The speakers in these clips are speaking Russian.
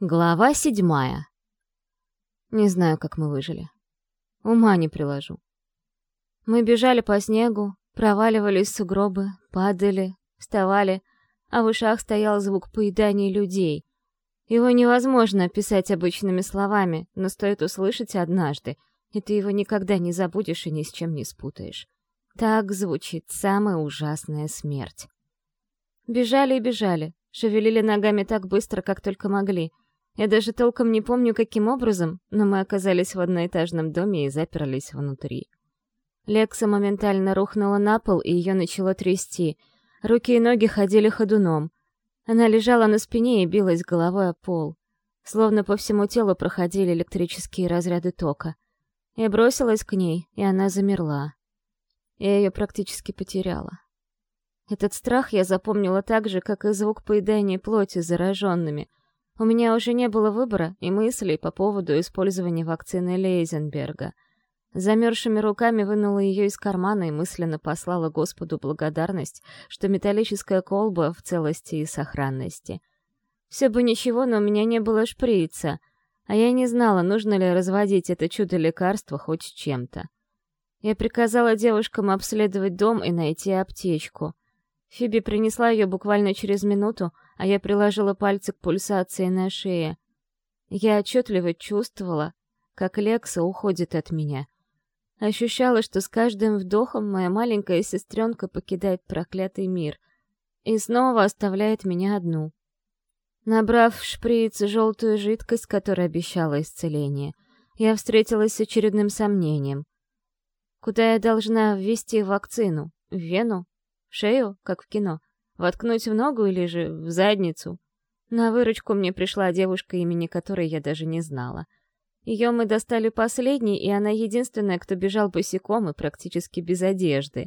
Глава седьмая. Не знаю, как мы выжили. Ума не приложу. Мы бежали по снегу, проваливались в сугробы, падали, вставали, а в ушах стоял звук поедания людей. Его невозможно описать обычными словами, но стоит услышать однажды, и ты его никогда не забудешь и ни с чем не спутаешь. Так звучит самая ужасная смерть. Бежали и бежали, шевелили ногами так быстро, как только могли — я даже толком не помню, каким образом, но мы оказались в одноэтажном доме и заперлись внутри. Лекса моментально рухнула на пол, и ее начало трясти. Руки и ноги ходили ходуном. Она лежала на спине и билась головой о пол. Словно по всему телу проходили электрические разряды тока. Я бросилась к ней, и она замерла. Я ее практически потеряла. Этот страх я запомнила так же, как и звук поедания плоти зараженными — у меня уже не было выбора и мыслей по поводу использования вакцины Лейзенберга. Замерзшими руками вынула ее из кармана и мысленно послала Господу благодарность, что металлическая колба в целости и сохранности. Все бы ничего, но у меня не было шприца, а я не знала, нужно ли разводить это чудо лекарства хоть чем-то. Я приказала девушкам обследовать дом и найти аптечку. Фиби принесла ее буквально через минуту, а я приложила пальцы к пульсации на шее. Я отчетливо чувствовала, как Лекса уходит от меня. Ощущала, что с каждым вдохом моя маленькая сестренка покидает проклятый мир и снова оставляет меня одну. Набрав в шприц желтую жидкость, которая обещала исцеление, я встретилась с очередным сомнением. Куда я должна ввести вакцину? В вену? В шею, как в кино? Воткнуть в ногу или же в задницу? На выручку мне пришла девушка, имени которой я даже не знала. Ее мы достали последней, и она единственная, кто бежал босиком и практически без одежды.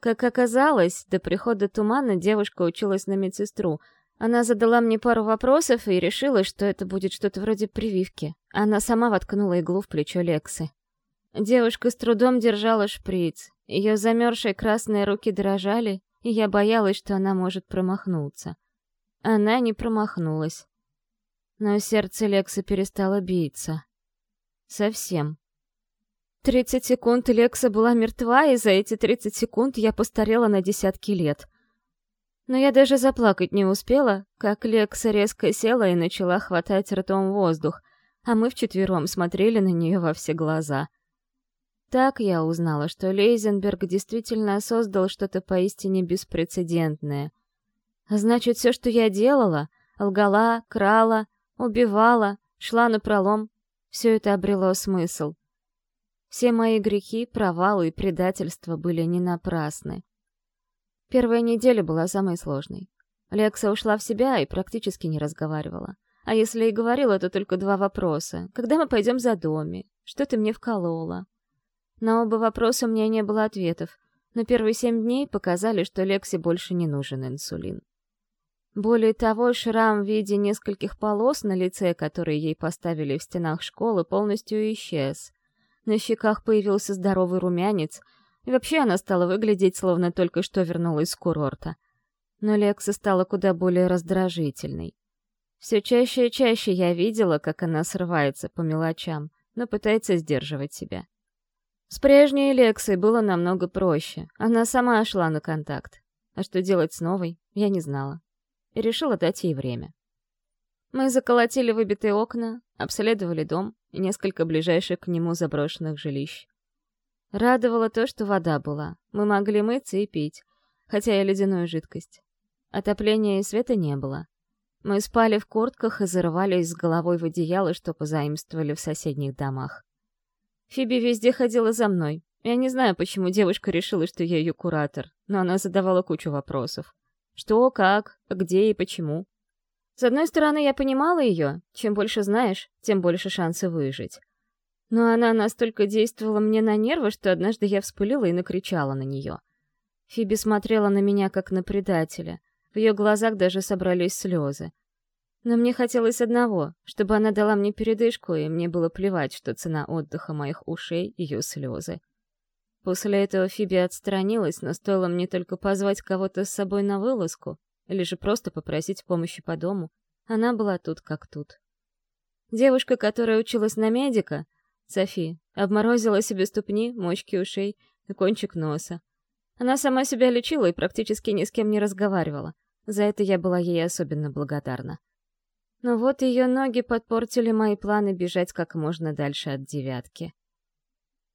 Как оказалось, до прихода тумана девушка училась на медсестру. Она задала мне пару вопросов и решила, что это будет что-то вроде прививки. Она сама воткнула иглу в плечо Лексы. Девушка с трудом держала шприц. Ее замерзшие красные руки дрожали, и я боялась, что она может промахнуться. Она не промахнулась. Но сердце Лекса перестало биться. Совсем. Тридцать секунд Лекса была мертва, и за эти тридцать секунд я постарела на десятки лет. Но я даже заплакать не успела, как Лекса резко села и начала хватать ртом воздух, а мы вчетвером смотрели на нее во все глаза — так я узнала, что Лейзенберг действительно создал что-то поистине беспрецедентное. Значит, все, что я делала, лгала, крала, убивала, шла на пролом, все это обрело смысл. Все мои грехи, провалы и предательства были не напрасны. Первая неделя была самой сложной. Лекса ушла в себя и практически не разговаривала. А если и говорила, то только два вопроса. «Когда мы пойдем за доме? Что ты мне вколола?» На оба вопроса у меня не было ответов, но первые семь дней показали, что Лексе больше не нужен инсулин. Более того, шрам в виде нескольких полос на лице, которые ей поставили в стенах школы, полностью исчез. На щеках появился здоровый румянец, и вообще она стала выглядеть, словно только что вернулась с курорта. Но Лекса стала куда более раздражительной. Все чаще и чаще я видела, как она срывается по мелочам, но пытается сдерживать себя. С прежней Лексой было намного проще. Она сама шла на контакт. А что делать с новой, я не знала. И решила дать ей время. Мы заколотили выбитые окна, обследовали дом и несколько ближайших к нему заброшенных жилищ. Радовало то, что вода была. Мы могли мыться и пить, хотя и ледяную жидкость. Отопления и света не было. Мы спали в куртках и зарывались с головой в одеяло, что позаимствовали в соседних домах. Фиби везде ходила за мной. Я не знаю, почему девушка решила, что я ее куратор, но она задавала кучу вопросов. Что, как, где и почему. С одной стороны, я понимала ее. Чем больше знаешь, тем больше шансы выжить. Но она настолько действовала мне на нервы, что однажды я вспылила и накричала на нее. Фиби смотрела на меня, как на предателя. В ее глазах даже собрались слезы. Но мне хотелось одного, чтобы она дала мне передышку, и мне было плевать, что цена отдыха моих ушей — ее слезы. После этого Фиби отстранилась, но стоило мне только позвать кого-то с собой на вылазку, или же просто попросить помощи по дому. Она была тут как тут. Девушка, которая училась на медика, Софи, обморозила себе ступни, мочки ушей и кончик носа. Она сама себя лечила и практически ни с кем не разговаривала. За это я была ей особенно благодарна. Но вот ее ноги подпортили мои планы бежать как можно дальше от девятки.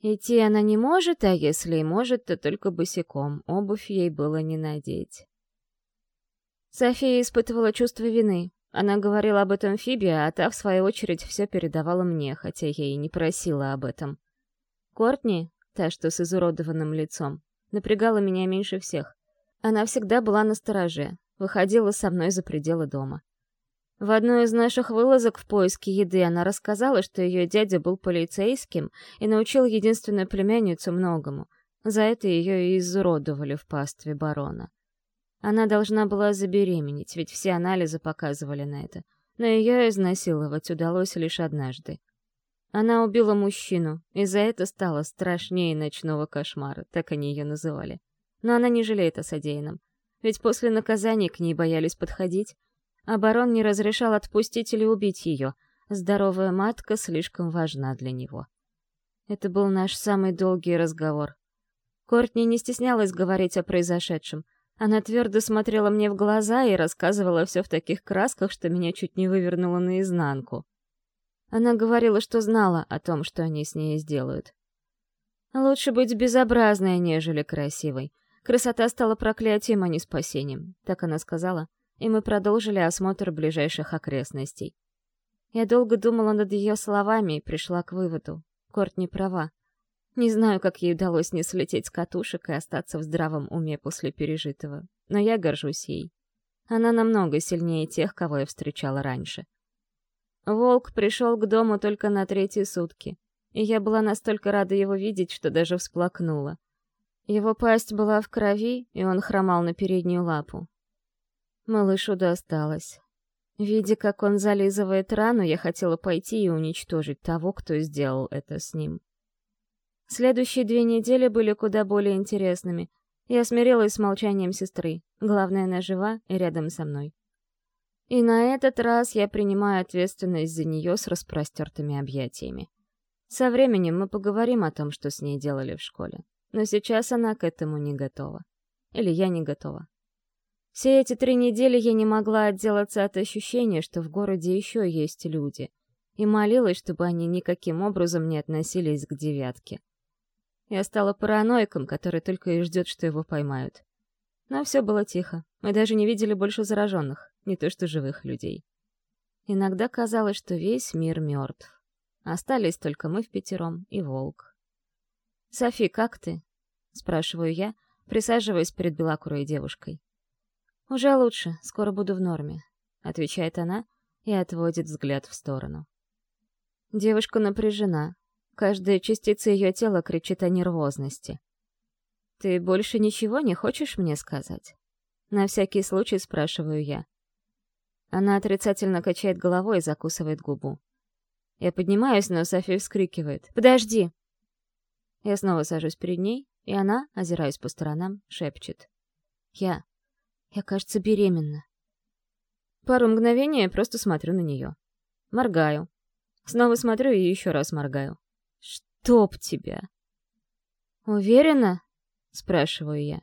Идти она не может, а если и может, то только босиком, обувь ей было не надеть. София испытывала чувство вины. Она говорила об этом Фибе, а та, в свою очередь, все передавала мне, хотя я и не просила об этом. Кортни, та, что с изуродованным лицом, напрягала меня меньше всех. Она всегда была на стороже, выходила со мной за пределы дома. В одной из наших вылазок в поиске еды она рассказала, что ее дядя был полицейским и научил единственную племянницу многому. За это ее и изуродовали в пастве барона. Она должна была забеременеть, ведь все анализы показывали на это. Но ее изнасиловать удалось лишь однажды. Она убила мужчину, и за это стала страшнее ночного кошмара, так они ее называли. Но она не жалеет о содеянном. Ведь после наказания к ней боялись подходить, барон не разрешал отпустить или убить ее. Здоровая матка слишком важна для него. Это был наш самый долгий разговор. Кортни не стеснялась говорить о произошедшем. Она твердо смотрела мне в глаза и рассказывала все в таких красках, что меня чуть не вывернуло наизнанку. Она говорила, что знала о том, что они с ней сделают. Лучше быть безобразной, нежели красивой. Красота стала проклятием, а не спасением, так она сказала, и мы продолжили осмотр ближайших окрестностей. Я долго думала над ее словами и пришла к выводу. Корт не права. Не знаю, как ей удалось не слететь с катушек и остаться в здравом уме после пережитого, но я горжусь ей. Она намного сильнее тех, кого я встречала раньше. Волк пришел к дому только на третьи сутки, и я была настолько рада его видеть, что даже всплакнула. Его пасть была в крови, и он хромал на переднюю лапу. Малышу досталось. Видя, как он зализывает рану, я хотела пойти и уничтожить того, кто сделал это с ним. Следующие две недели были куда более интересными. Я смирилась с молчанием сестры. Главное, она жива и рядом со мной. И на этот раз я принимаю ответственность за нее с распростертыми объятиями. Со временем мы поговорим о том, что с ней делали в школе но сейчас она к этому не готова. Или я не готова. Все эти три недели я не могла отделаться от ощущения, что в городе еще есть люди, и молилась, чтобы они никаким образом не относились к девятке. Я стала параноиком, который только и ждет, что его поймают. Но все было тихо. Мы даже не видели больше зараженных, не то что живых людей. Иногда казалось, что весь мир мертв. Остались только мы в пятером и волк. «Софи, как ты?» — спрашиваю я, присаживаясь перед белокурой девушкой. «Уже лучше, скоро буду в норме», — отвечает она и отводит взгляд в сторону. Девушка напряжена. Каждая частица ее тела кричит о нервозности. «Ты больше ничего не хочешь мне сказать?» На всякий случай спрашиваю я. Она отрицательно качает головой и закусывает губу. Я поднимаюсь, но София вскрикивает. «Подожди!» Я снова сажусь перед ней, и она, озираясь по сторонам, шепчет. «Я... я, кажется, беременна». Пару мгновений я просто смотрю на нее. Моргаю. Снова смотрю и еще раз моргаю. «Чтоб тебя!» «Уверена?» — спрашиваю я.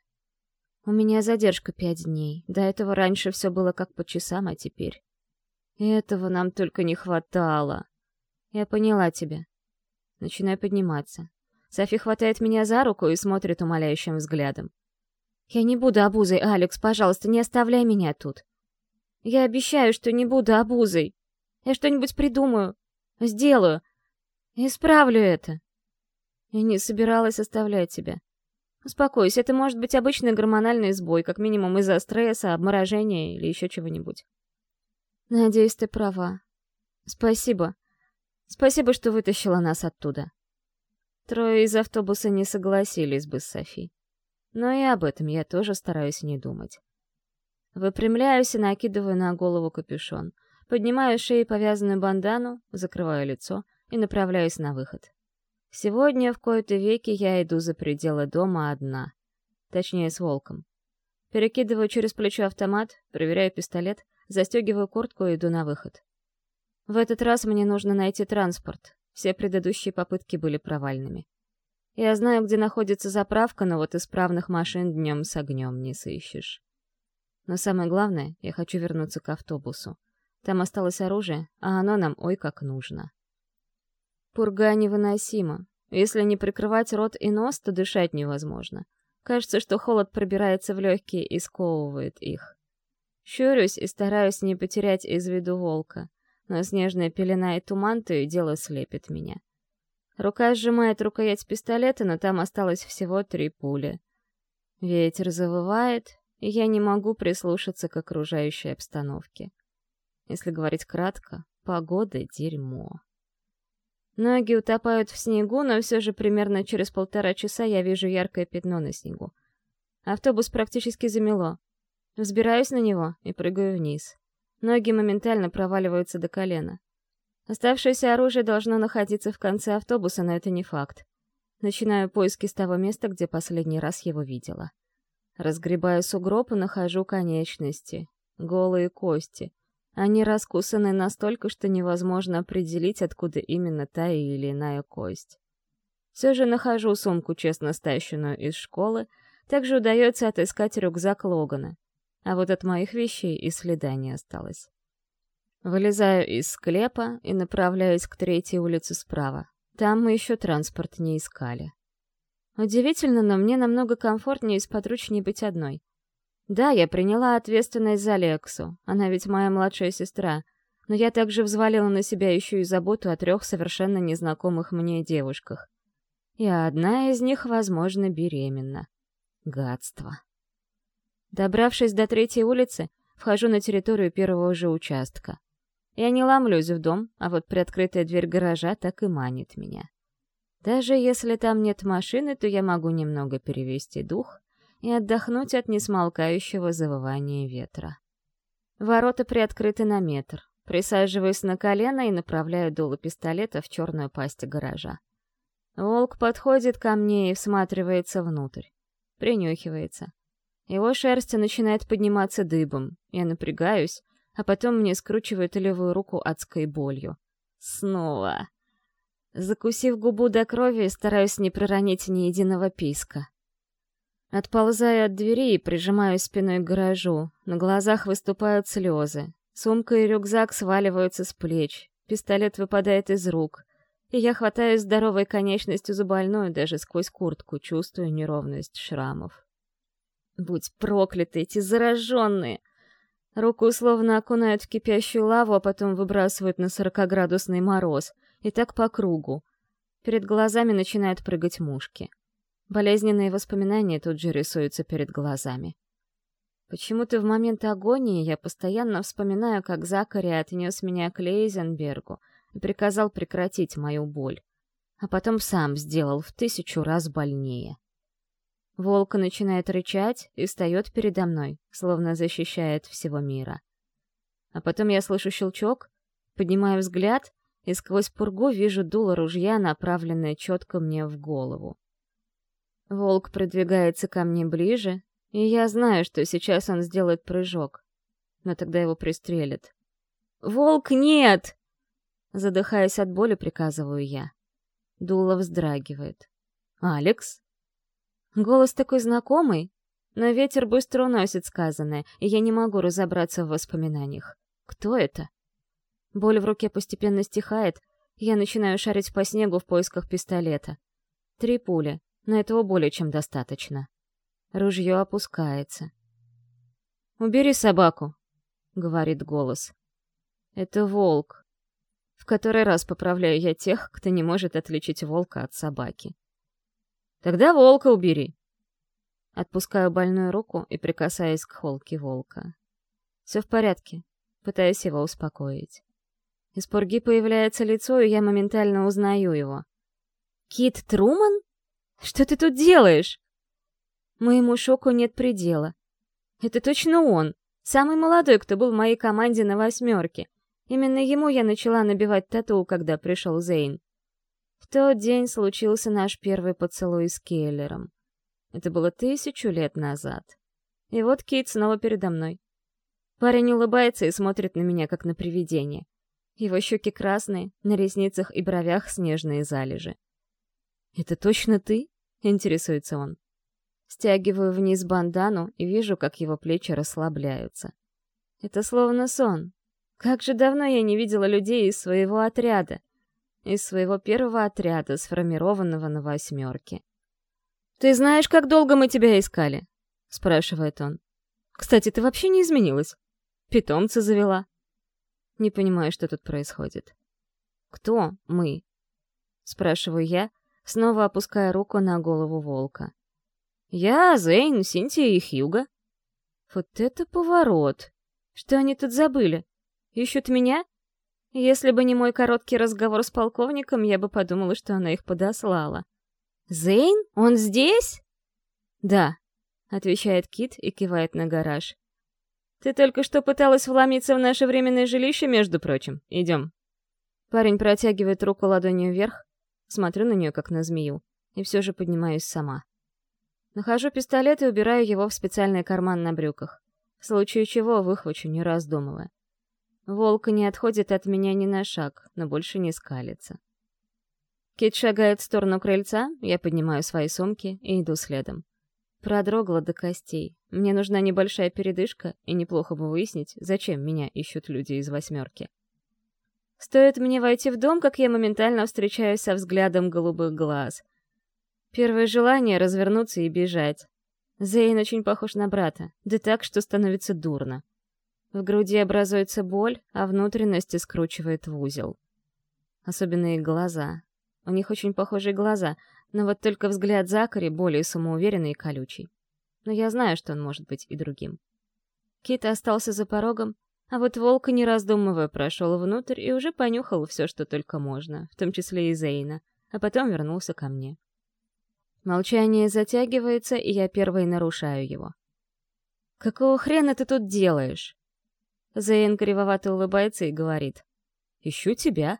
«У меня задержка пять дней. До этого раньше все было как по часам, а теперь...» «Этого нам только не хватало!» «Я поняла тебя». Начинаю подниматься. Софи хватает меня за руку и смотрит умоляющим взглядом. «Я не буду обузой, Алекс, пожалуйста, не оставляй меня тут. Я обещаю, что не буду обузой. Я что-нибудь придумаю, сделаю, исправлю это». Я не собиралась оставлять тебя. Успокойся, это может быть обычный гормональный сбой, как минимум из-за стресса, обморожения или еще чего-нибудь. Надеюсь, ты права. Спасибо. Спасибо, что вытащила нас оттуда. Трое из автобуса не согласились бы с Софи. Но и об этом я тоже стараюсь не думать. Выпрямляюсь и накидываю на голову капюшон. Поднимаю с шеи повязанную бандану, закрываю лицо и направляюсь на выход. Сегодня в кои-то веки я иду за пределы дома одна. Точнее, с волком. Перекидываю через плечо автомат, проверяю пистолет, застегиваю куртку и иду на выход. В этот раз мне нужно найти транспорт. Все предыдущие попытки были провальными. Я знаю, где находится заправка, но вот исправных машин днем с огнем не сыщешь. Но самое главное, я хочу вернуться к автобусу. Там осталось оружие, а оно нам ой как нужно. Пурга невыносима. Если не прикрывать рот и нос, то дышать невозможно. Кажется, что холод пробирается в легкие и сковывает их. Щурюсь и стараюсь не потерять из виду волка, но снежная пелена и туман то и дело слепит меня. Рука сжимает рукоять пистолета, но там осталось всего три пули. Ветер завывает, и я не могу прислушаться к окружающей обстановке. Если говорить кратко, погода — дерьмо. Ноги утопают в снегу, но все же примерно через полтора часа я вижу яркое пятно на снегу. Автобус практически замело. Взбираюсь на него и прыгаю вниз. Ноги моментально проваливаются до колена. Оставшееся оружие должно находиться в конце автобуса, но это не факт. Начинаю поиски с того места, где последний раз его видела. Разгребаю сугроб и нахожу конечности. Голые кости. Они раскусаны настолько, что невозможно определить, откуда именно та или иная кость. Все же нахожу сумку, честно стащенную из школы, также удается отыскать рюкзак Логана. А вот от моих вещей и следа не осталось. Вылезаю из склепа и направляюсь к третьей улице справа. Там мы еще транспорт не искали. Удивительно, но мне намного комфортнее и сподручнее быть одной. Да, я приняла ответственность за Лексу, она ведь моя младшая сестра, но я также взвалила на себя еще и заботу о трех совершенно незнакомых мне девушках. И одна из них, возможно, беременна. Гадство. Добравшись до третьей улицы, вхожу на территорию первого же участка. Я не ломлюсь в дом, а вот приоткрытая дверь гаража так и манит меня. Даже если там нет машины, то я могу немного перевести дух и отдохнуть от несмолкающего завывания ветра. Ворота приоткрыты на метр. Присаживаюсь на колено и направляю дуло пистолета в черную пасть гаража. Волк подходит ко мне и всматривается внутрь. Принюхивается. Его шерсть начинает подниматься дыбом. Я напрягаюсь, а потом мне скручивают левую руку адской болью. Снова. Закусив губу до крови, стараюсь не проронить ни единого писка. Отползаю от двери и прижимаюсь спиной к гаражу. На глазах выступают слезы. Сумка и рюкзак сваливаются с плеч. Пистолет выпадает из рук. И я хватаюсь здоровой конечностью за больную, даже сквозь куртку чувствую неровность шрамов. Будь прокляты эти зараженные! Руку условно окунают в кипящую лаву, а потом выбрасывают на сорокоградусный мороз. И так по кругу. Перед глазами начинают прыгать мушки. Болезненные воспоминания тут же рисуются перед глазами. Почему-то в момент агонии я постоянно вспоминаю, как Закари отнес меня к Лейзенбергу и приказал прекратить мою боль. А потом сам сделал в тысячу раз больнее. Волк начинает рычать и встает передо мной, словно защищает всего мира. А потом я слышу щелчок, поднимаю взгляд и сквозь пургу вижу дуло ружья, направленное четко мне в голову. Волк продвигается ко мне ближе, и я знаю, что сейчас он сделает прыжок. Но тогда его пристрелят. «Волк, нет!» Задыхаясь от боли, приказываю я. Дуло вздрагивает. «Алекс?» Голос такой знакомый, но ветер быстро уносит сказанное, и я не могу разобраться в воспоминаниях. Кто это? Боль в руке постепенно стихает, я начинаю шарить по снегу в поисках пистолета. Три пули, но этого более чем достаточно. Ружье опускается. «Убери собаку», — говорит голос. «Это волк». В который раз поправляю я тех, кто не может отличить волка от собаки. «Тогда волка убери». Отпускаю больную руку и прикасаюсь к холке волка. Все в порядке, пытаюсь его успокоить. Из пурги появляется лицо, и я моментально узнаю его. «Кит Труман?» Что ты тут делаешь?» Моему шоку нет предела. Это точно он, самый молодой, кто был в моей команде на восьмерке. Именно ему я начала набивать тату, когда пришел Зейн. Тот день случился наш первый поцелуй с Келлером. Это было тысячу лет назад. И вот Кит снова передо мной. Парень улыбается и смотрит на меня, как на привидение. Его щеки красные, на ресницах и бровях снежные залежи. «Это точно ты?» — интересуется он. Стягиваю вниз бандану и вижу, как его плечи расслабляются. Это словно сон. Как же давно я не видела людей из своего отряда. Из своего первого отряда, сформированного на восьмерке. «Ты знаешь, как долго мы тебя искали?» — спрашивает он. «Кстати, ты вообще не изменилась. Питомца завела». Не понимаю, что тут происходит. «Кто мы?» — спрашиваю я, снова опуская руку на голову волка. Я, Зейн, Синтия и Хьюга. Вот это поворот! Что они тут забыли? Ищут меня? Если бы не мой короткий разговор с полковником, я бы подумала, что она их подослала. «Зейн? Он здесь?» «Да», — отвечает Кит и кивает на гараж. «Ты только что пыталась вломиться в наше временное жилище, между прочим. Идем». Парень протягивает руку ладонью вверх, смотрю на нее, как на змею, и все же поднимаюсь сама. Нахожу пистолет и убираю его в специальный карман на брюках. В случае чего выхвачу, не раздумывая. Волк не отходит от меня ни на шаг, но больше не скалится. Кит шагает в сторону крыльца, я поднимаю свои сумки и иду следом. Продрогла до костей. Мне нужна небольшая передышка, и неплохо бы выяснить, зачем меня ищут люди из восьмерки. Стоит мне войти в дом, как я моментально встречаюсь со взглядом голубых глаз. Первое желание — развернуться и бежать. Зейн очень похож на брата, да так, что становится дурно. В груди образуется боль, а внутренности скручивает в узел. Особенно их глаза. У них очень похожие глаза, но вот только взгляд Закари более самоуверенный и колючий. Но я знаю, что он может быть и другим. Кит остался за порогом, а вот волк, не раздумывая, прошел внутрь и уже понюхал все, что только можно, в том числе и Зейна, а потом вернулся ко мне. Молчание затягивается, и я первой нарушаю его. «Какого хрена ты тут делаешь?» Зейн кривовато улыбается и говорит. «Ищу тебя».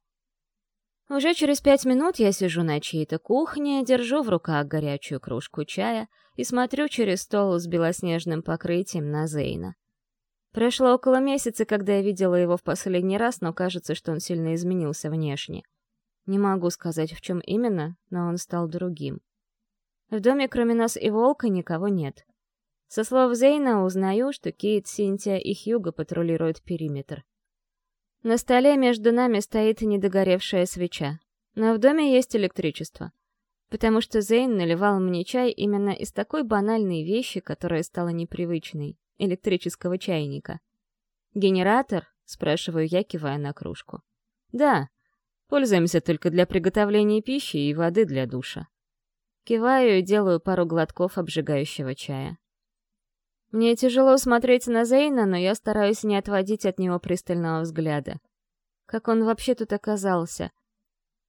Уже через пять минут я сижу на чьей-то кухне, держу в руках горячую кружку чая и смотрю через стол с белоснежным покрытием на Зейна. Прошло около месяца, когда я видела его в последний раз, но кажется, что он сильно изменился внешне. Не могу сказать, в чем именно, но он стал другим. В доме кроме нас и Волка никого нет. Со слов Зейна узнаю, что Кейт, Синтия и Хьюго патрулируют периметр. На столе между нами стоит недогоревшая свеча. Но в доме есть электричество. Потому что Зейн наливал мне чай именно из такой банальной вещи, которая стала непривычной — электрического чайника. «Генератор?» — спрашиваю я, кивая на кружку. «Да, пользуемся только для приготовления пищи и воды для душа». Киваю и делаю пару глотков обжигающего чая. Мне тяжело смотреть на Зейна, но я стараюсь не отводить от него пристального взгляда. Как он вообще тут оказался?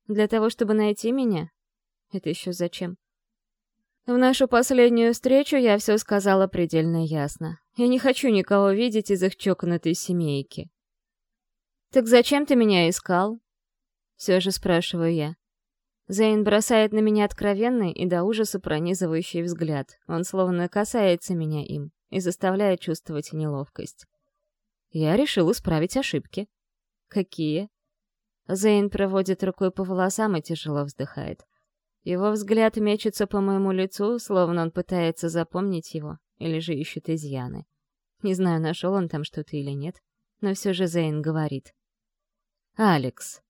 Для того, чтобы найти меня? Это еще зачем? В нашу последнюю встречу я все сказала предельно ясно. Я не хочу никого видеть из их чокнутой семейки. «Так зачем ты меня искал?» Все же спрашиваю я. Зейн бросает на меня откровенный и до ужаса пронизывающий взгляд. Он словно касается меня им и заставляет чувствовать неловкость. Я решил исправить ошибки. Какие? Зейн проводит рукой по волосам и тяжело вздыхает. Его взгляд мечется по моему лицу, словно он пытается запомнить его, или же ищет изъяны. Не знаю, нашел он там что-то или нет, но все же Зейн говорит. «Алекс,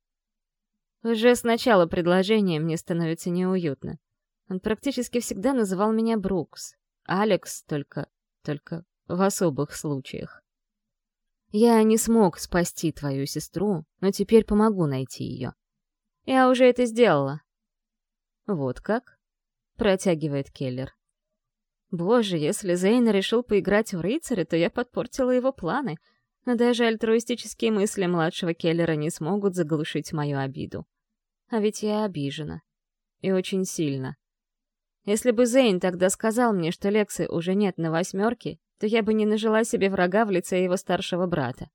уже с начала предложения мне становится неуютно. Он практически всегда называл меня Брукс. Алекс только... только в особых случаях. Я не смог спасти твою сестру, но теперь помогу найти ее. Я уже это сделала. Вот как? Протягивает Келлер. Боже, если Зейн решил поиграть в рыцаря, то я подпортила его планы, но даже альтруистические мысли младшего Келлера не смогут заглушить мою обиду. А ведь я обижена. И очень сильно. Если бы Зейн тогда сказал мне, что Лексы уже нет на восьмерке, то я бы не нажила себе врага в лице его старшего брата.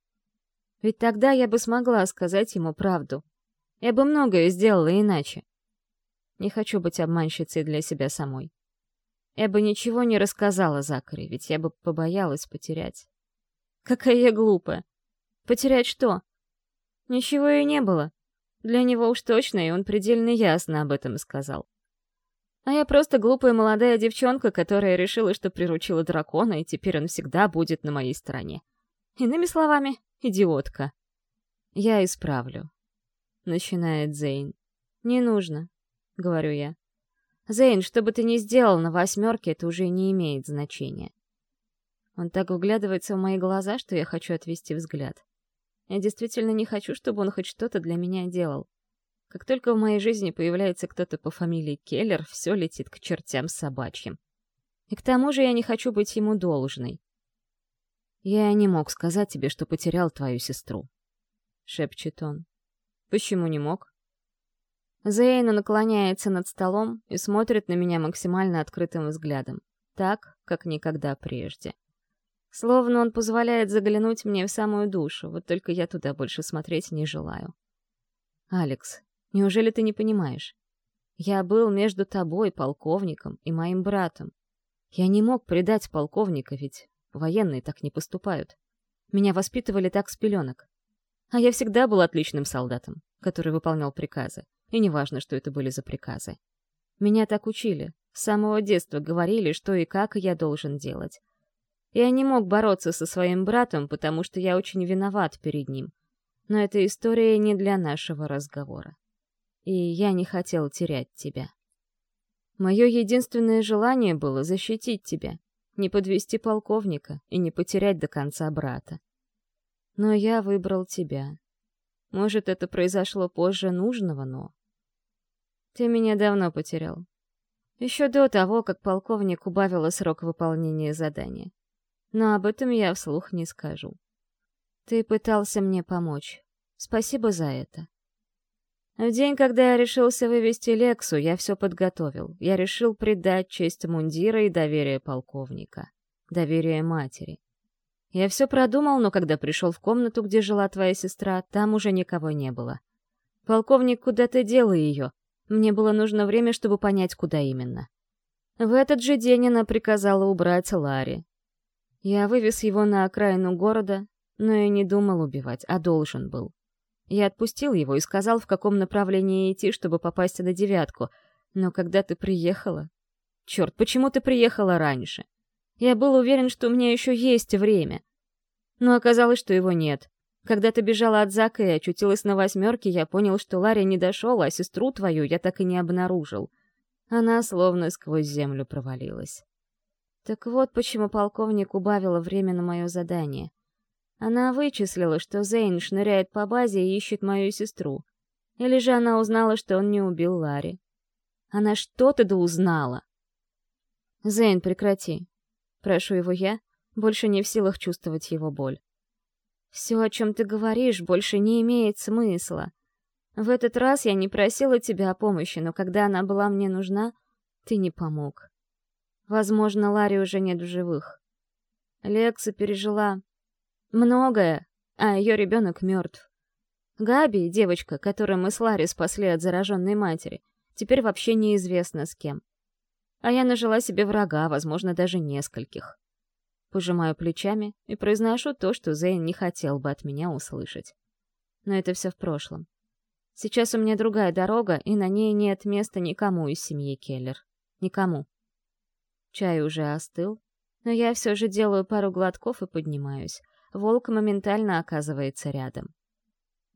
Ведь тогда я бы смогла сказать ему правду. Я бы многое сделала иначе. Не хочу быть обманщицей для себя самой. Я бы ничего не рассказала Закаре, ведь я бы побоялась потерять. Какая я глупая. Потерять что? Ничего и не было. Для него уж точно, и он предельно ясно об этом сказал. А я просто глупая молодая девчонка, которая решила, что приручила дракона, и теперь он всегда будет на моей стороне. Иными словами, идиотка. Я исправлю. Начинает Зейн. Не нужно, говорю я. Зейн, что бы ты ни сделал на восьмерке, это уже не имеет значения. Он так вглядывается в мои глаза, что я хочу отвести взгляд. Я действительно не хочу, чтобы он хоть что-то для меня делал. Как только в моей жизни появляется кто-то по фамилии Келлер, все летит к чертям собачьим. И к тому же я не хочу быть ему должной. «Я не мог сказать тебе, что потерял твою сестру», — шепчет он. «Почему не мог?» Зейна наклоняется над столом и смотрит на меня максимально открытым взглядом, так, как никогда прежде. Словно он позволяет заглянуть мне в самую душу, вот только я туда больше смотреть не желаю. «Алекс, неужели ты не понимаешь? Я был между тобой, полковником, и моим братом. Я не мог предать полковника, ведь военные так не поступают. Меня воспитывали так с пеленок. А я всегда был отличным солдатом, который выполнял приказы, и неважно, что это были за приказы. Меня так учили, с самого детства говорили, что и как я должен делать. Я не мог бороться со своим братом, потому что я очень виноват перед ним. Но эта история не для нашего разговора. И я не хотел терять тебя. Мое единственное желание было защитить тебя, не подвести полковника и не потерять до конца брата. Но я выбрал тебя. Может, это произошло позже нужного, но... Ты меня давно потерял. Еще до того, как полковник убавила срок выполнения задания но об этом я вслух не скажу. Ты пытался мне помочь. Спасибо за это. В день, когда я решился вывести Лексу, я все подготовил. Я решил предать честь мундира и доверие полковника. Доверие матери. Я все продумал, но когда пришел в комнату, где жила твоя сестра, там уже никого не было. Полковник куда-то дел ее. Мне было нужно время, чтобы понять, куда именно. В этот же день она приказала убрать Ларри, я вывез его на окраину города, но и не думал убивать, а должен был. Я отпустил его и сказал, в каком направлении идти, чтобы попасть на девятку. Но когда ты приехала... Черт, почему ты приехала раньше? Я был уверен, что у меня еще есть время. Но оказалось, что его нет. Когда ты бежала от Зака и очутилась на восьмерке, я понял, что Ларри не дошел, а сестру твою я так и не обнаружил. Она словно сквозь землю провалилась. Так вот почему полковник убавила время на мое задание. Она вычислила, что Зейн шныряет по базе и ищет мою сестру. Или же она узнала, что он не убил Ларри. Она что-то да узнала. «Зейн, прекрати!» Прошу его я, больше не в силах чувствовать его боль. «Все, о чем ты говоришь, больше не имеет смысла. В этот раз я не просила тебя о помощи, но когда она была мне нужна, ты не помог. Возможно, Ларри уже нет в живых. Лекса пережила многое, а ее ребенок мертв. Габи, девочка, которую мы с Ларри спасли от зараженной матери, теперь вообще неизвестно с кем. А я нажила себе врага, возможно, даже нескольких. Пожимаю плечами и произношу то, что Зейн не хотел бы от меня услышать. Но это все в прошлом. Сейчас у меня другая дорога, и на ней нет места никому из семьи Келлер. Никому. Чай уже остыл, но я все же делаю пару глотков и поднимаюсь. Волк моментально оказывается рядом.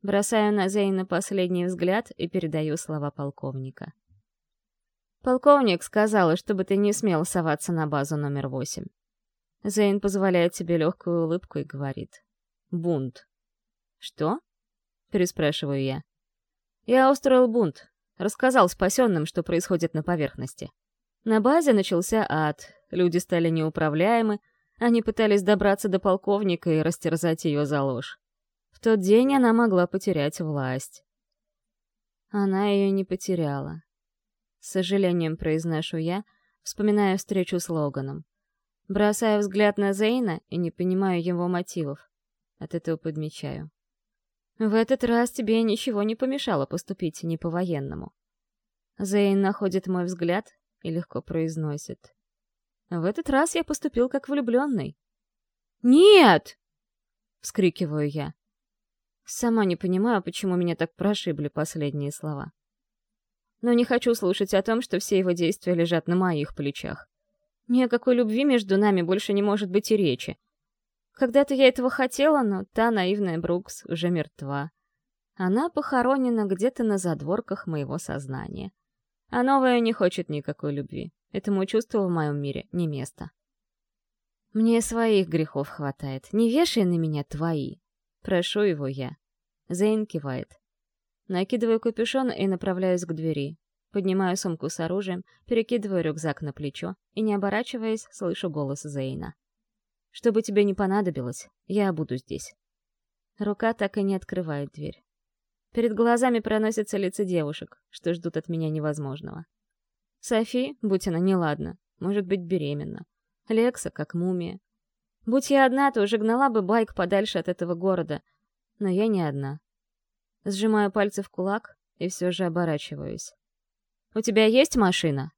Бросаю на Зейна последний взгляд и передаю слова полковника. «Полковник сказала, чтобы ты не смел соваться на базу номер восемь». Зейн позволяет себе легкую улыбку и говорит. «Бунт». «Что?» — переспрашиваю я. «Я устроил бунт. Рассказал спасенным, что происходит на поверхности. На базе начался ад, люди стали неуправляемы, они пытались добраться до полковника и растерзать ее за ложь. В тот день она могла потерять власть. Она ее не потеряла. С сожалением произношу я, вспоминая встречу с Логаном. Бросаю взгляд на Зейна и не понимаю его мотивов. От этого подмечаю. В этот раз тебе ничего не помешало поступить не по-военному. Зейн находит мой взгляд и легко произносит. В этот раз я поступил как влюбленный. «Нет!» вскрикиваю я. Сама не понимаю, почему меня так прошибли последние слова. Но не хочу слушать о том, что все его действия лежат на моих плечах. Ни о какой любви между нами больше не может быть и речи. Когда-то я этого хотела, но та наивная Брукс уже мертва. Она похоронена где-то на задворках моего сознания. А новая не хочет никакой любви. Этому чувству в моем мире не место. Мне своих грехов хватает. Не вешай на меня твои. Прошу его я. Зейн кивает. Накидываю капюшон и направляюсь к двери. Поднимаю сумку с оружием, перекидываю рюкзак на плечо и, не оборачиваясь, слышу голос Зейна. «Что бы тебе не понадобилось, я буду здесь». Рука так и не открывает дверь. Перед глазами проносятся лица девушек, что ждут от меня невозможного. Софи, будь она неладна, может быть беременна. Лекса, как мумия. Будь я одна, то уже гнала бы байк подальше от этого города. Но я не одна. Сжимаю пальцы в кулак и все же оборачиваюсь. «У тебя есть машина?»